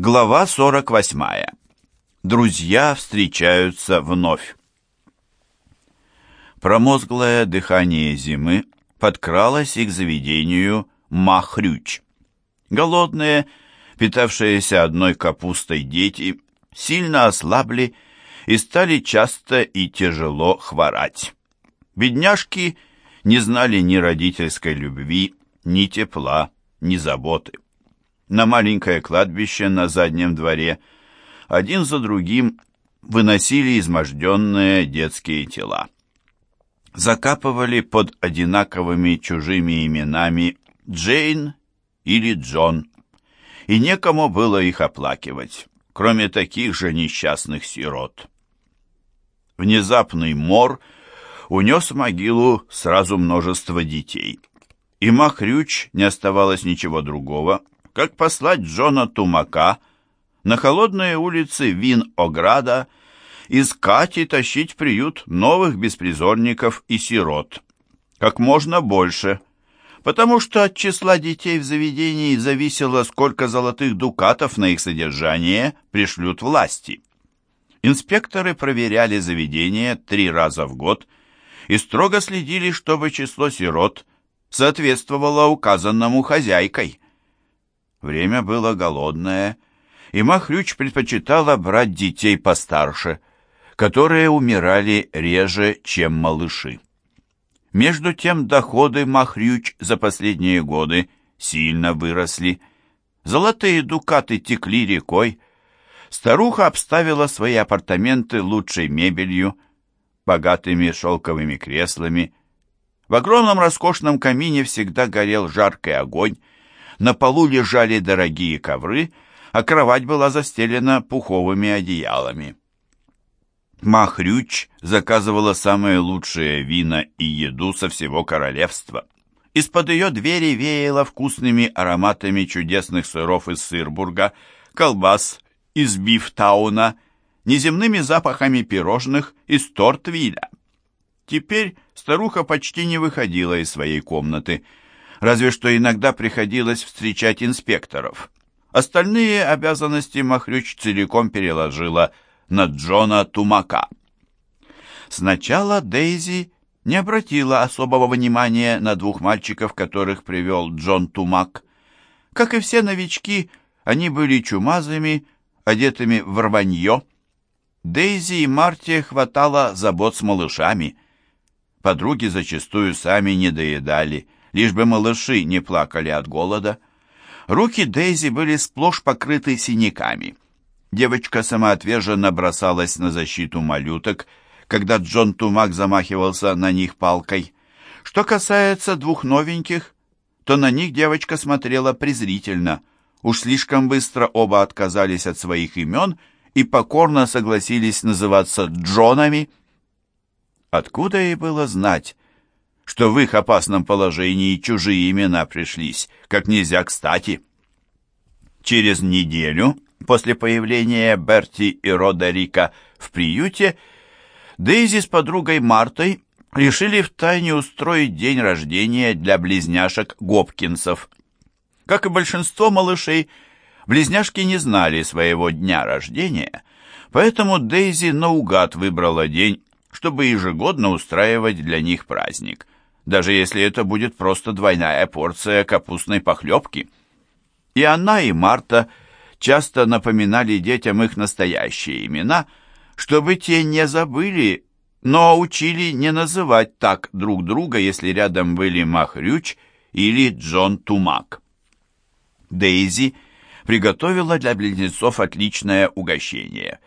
Глава 48. Друзья встречаются вновь. Промозглое дыхание зимы подкралось и к заведению Махрюч. Голодные, питавшиеся одной капустой дети, сильно ослабли и стали часто и тяжело хворать. Бедняжки не знали ни родительской любви, ни тепла, ни заботы на маленькое кладбище на заднем дворе, один за другим выносили изможденные детские тела. Закапывали под одинаковыми чужими именами Джейн или Джон, и некому было их оплакивать, кроме таких же несчастных сирот. Внезапный мор унес в могилу сразу множество детей, и Махрюч не оставалось ничего другого, как послать Джона Тумака на холодные улицы Вин-Ограда искать и тащить в приют новых беспризорников и сирот. Как можно больше, потому что от числа детей в заведении зависело, сколько золотых дукатов на их содержание пришлют власти. Инспекторы проверяли заведение три раза в год и строго следили, чтобы число сирот соответствовало указанному хозяйкой – Время было голодное, и Махрюч предпочитала брать детей постарше, которые умирали реже, чем малыши. Между тем доходы Махрюч за последние годы сильно выросли. Золотые дукаты текли рекой. Старуха обставила свои апартаменты лучшей мебелью, богатыми шелковыми креслами. В огромном роскошном камине всегда горел жаркий огонь, на полу лежали дорогие ковры, а кровать была застелена пуховыми одеялами. Махрюч заказывала самые лучшие вина и еду со всего королевства. Из-под ее двери веяло вкусными ароматами чудесных сыров из Сырбурга, колбас из Бифтауна, неземными запахами пирожных из Тортвиля. Теперь старуха почти не выходила из своей комнаты – разве что иногда приходилось встречать инспекторов. Остальные обязанности Махрюч целиком переложила на Джона Тумака. Сначала Дейзи не обратила особого внимания на двух мальчиков, которых привел Джон Тумак. Как и все новички, они были чумазыми, одетыми в рванье. Дейзи и Марте хватало забот с малышами. Подруги зачастую сами не доедали – лишь бы малыши не плакали от голода. Руки Дейзи были сплошь покрыты синяками. Девочка самоотверженно бросалась на защиту малюток, когда Джон Тумак замахивался на них палкой. Что касается двух новеньких, то на них девочка смотрела презрительно. Уж слишком быстро оба отказались от своих имен и покорно согласились называться Джонами. Откуда ей было знать, что в их опасном положении чужие имена пришлись, как нельзя кстати. Через неделю после появления Берти и Родерика в приюте Дейзи с подругой Мартой решили втайне устроить день рождения для близняшек Гопкинсов. Как и большинство малышей, близняшки не знали своего дня рождения, поэтому Дейзи наугад выбрала день, чтобы ежегодно устраивать для них праздник – даже если это будет просто двойная порция капустной похлебки. И она, и Марта часто напоминали детям их настоящие имена, чтобы те не забыли, но учили не называть так друг друга, если рядом были Махрюч или Джон Тумак. Дейзи приготовила для близнецов отличное угощение.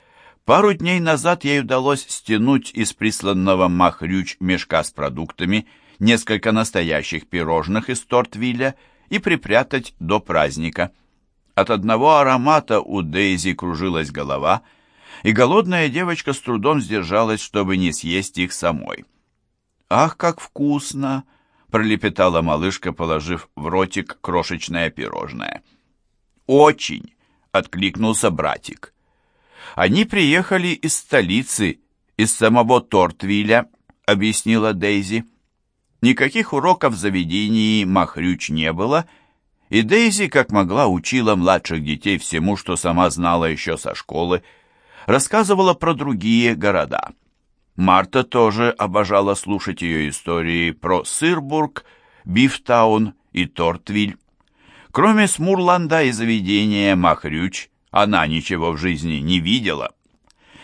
Пару дней назад ей удалось стянуть из присланного Махрюч мешка с продуктами – несколько настоящих пирожных из Тортвилля и припрятать до праздника. От одного аромата у Дейзи кружилась голова, и голодная девочка с трудом сдержалась, чтобы не съесть их самой. «Ах, как вкусно!» — пролепетала малышка, положив в ротик крошечное пирожное. «Очень!» — откликнулся братик. «Они приехали из столицы, из самого Тортвиля», — объяснила Дейзи. Никаких уроков в заведении Махрюч не было, и Дейзи, как могла, учила младших детей всему, что сама знала еще со школы, рассказывала про другие города. Марта тоже обожала слушать ее истории про Сырбург, Бифтаун и Тортвиль. Кроме Смурланда и заведения Махрюч, она ничего в жизни не видела.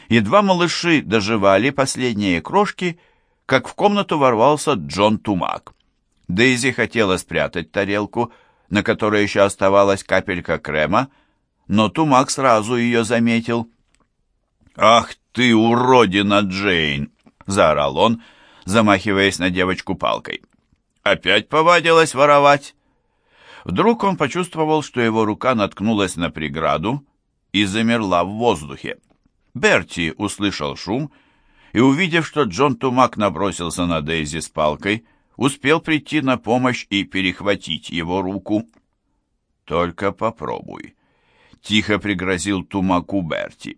Едва малыши доживали последние крошки, как в комнату ворвался Джон Тумак. Дейзи хотела спрятать тарелку, на которой еще оставалась капелька крема, но Тумак сразу ее заметил. «Ах ты, уродина, Джейн!» — заорал он, замахиваясь на девочку палкой. «Опять повадилась воровать?» Вдруг он почувствовал, что его рука наткнулась на преграду и замерла в воздухе. Берти услышал шум и, увидев, что Джон Тумак набросился на Дейзи с палкой, успел прийти на помощь и перехватить его руку. «Только попробуй», — тихо пригрозил Тумаку Берти.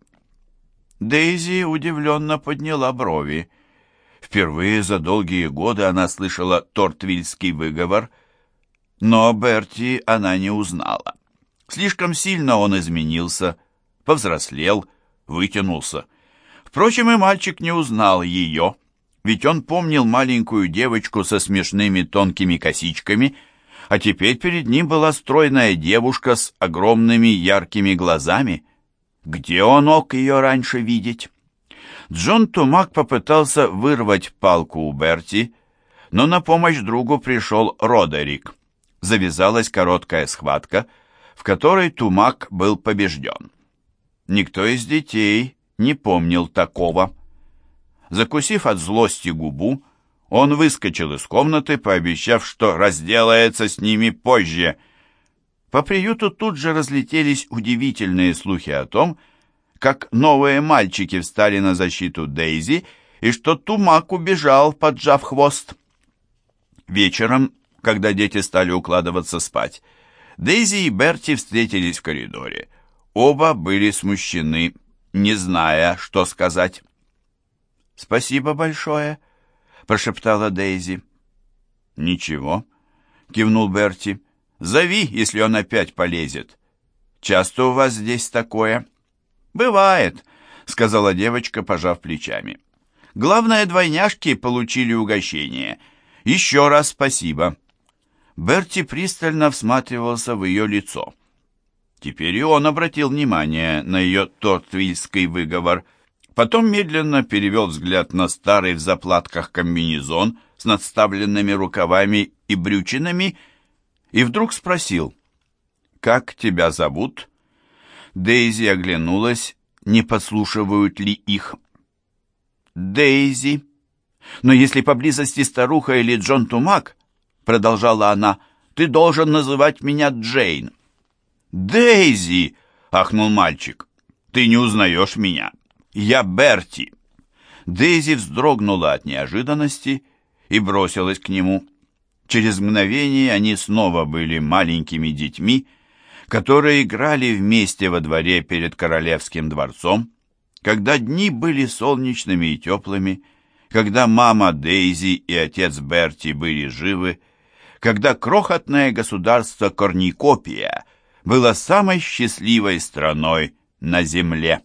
Дейзи удивленно подняла брови. Впервые за долгие годы она слышала тортвильский выговор, но Берти она не узнала. Слишком сильно он изменился, повзрослел, вытянулся. Впрочем, и мальчик не узнал ее, ведь он помнил маленькую девочку со смешными тонкими косичками, а теперь перед ним была стройная девушка с огромными яркими глазами. Где он мог ее раньше видеть? Джон Тумак попытался вырвать палку у Берти, но на помощь другу пришел Родерик. Завязалась короткая схватка, в которой Тумак был побежден. Никто из детей не помнил такого. Закусив от злости губу, он выскочил из комнаты, пообещав, что разделается с ними позже – по приюту тут же разлетелись удивительные слухи о том, как новые мальчики встали на защиту Дейзи и что Тумак убежал, поджав хвост. Вечером, когда дети стали укладываться спать, Дейзи и Берти встретились в коридоре. Оба были смущены, не зная, что сказать. «Спасибо большое», — прошептала Дейзи. «Ничего», — кивнул Берти. Зови, если он опять полезет. Часто у вас здесь такое? Бывает, сказала девочка, пожав плечами. Главное, двойняшки получили угощение. Еще раз спасибо. Берти пристально всматривался в ее лицо. Теперь и он обратил внимание на ее тортвильский выговор. Потом медленно перевел взгляд на старый в заплатках комбинезон с надставленными рукавами и брючинами и вдруг спросил, «Как тебя зовут?» Дейзи оглянулась, не подслушивают ли их. «Дейзи. Но если поблизости старуха или Джон Тумак, — продолжала она, — ты должен называть меня Джейн». «Дейзи!» — ахнул мальчик. «Ты не узнаешь меня. Я Берти». Дейзи вздрогнула от неожиданности и бросилась к нему. Через мгновение они снова были маленькими детьми, которые играли вместе во дворе перед королевским дворцом, когда дни были солнечными и теплыми, когда мама Дейзи и отец Берти были живы, когда крохотное государство Корникопия было самой счастливой страной на земле.